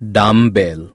dumbbell.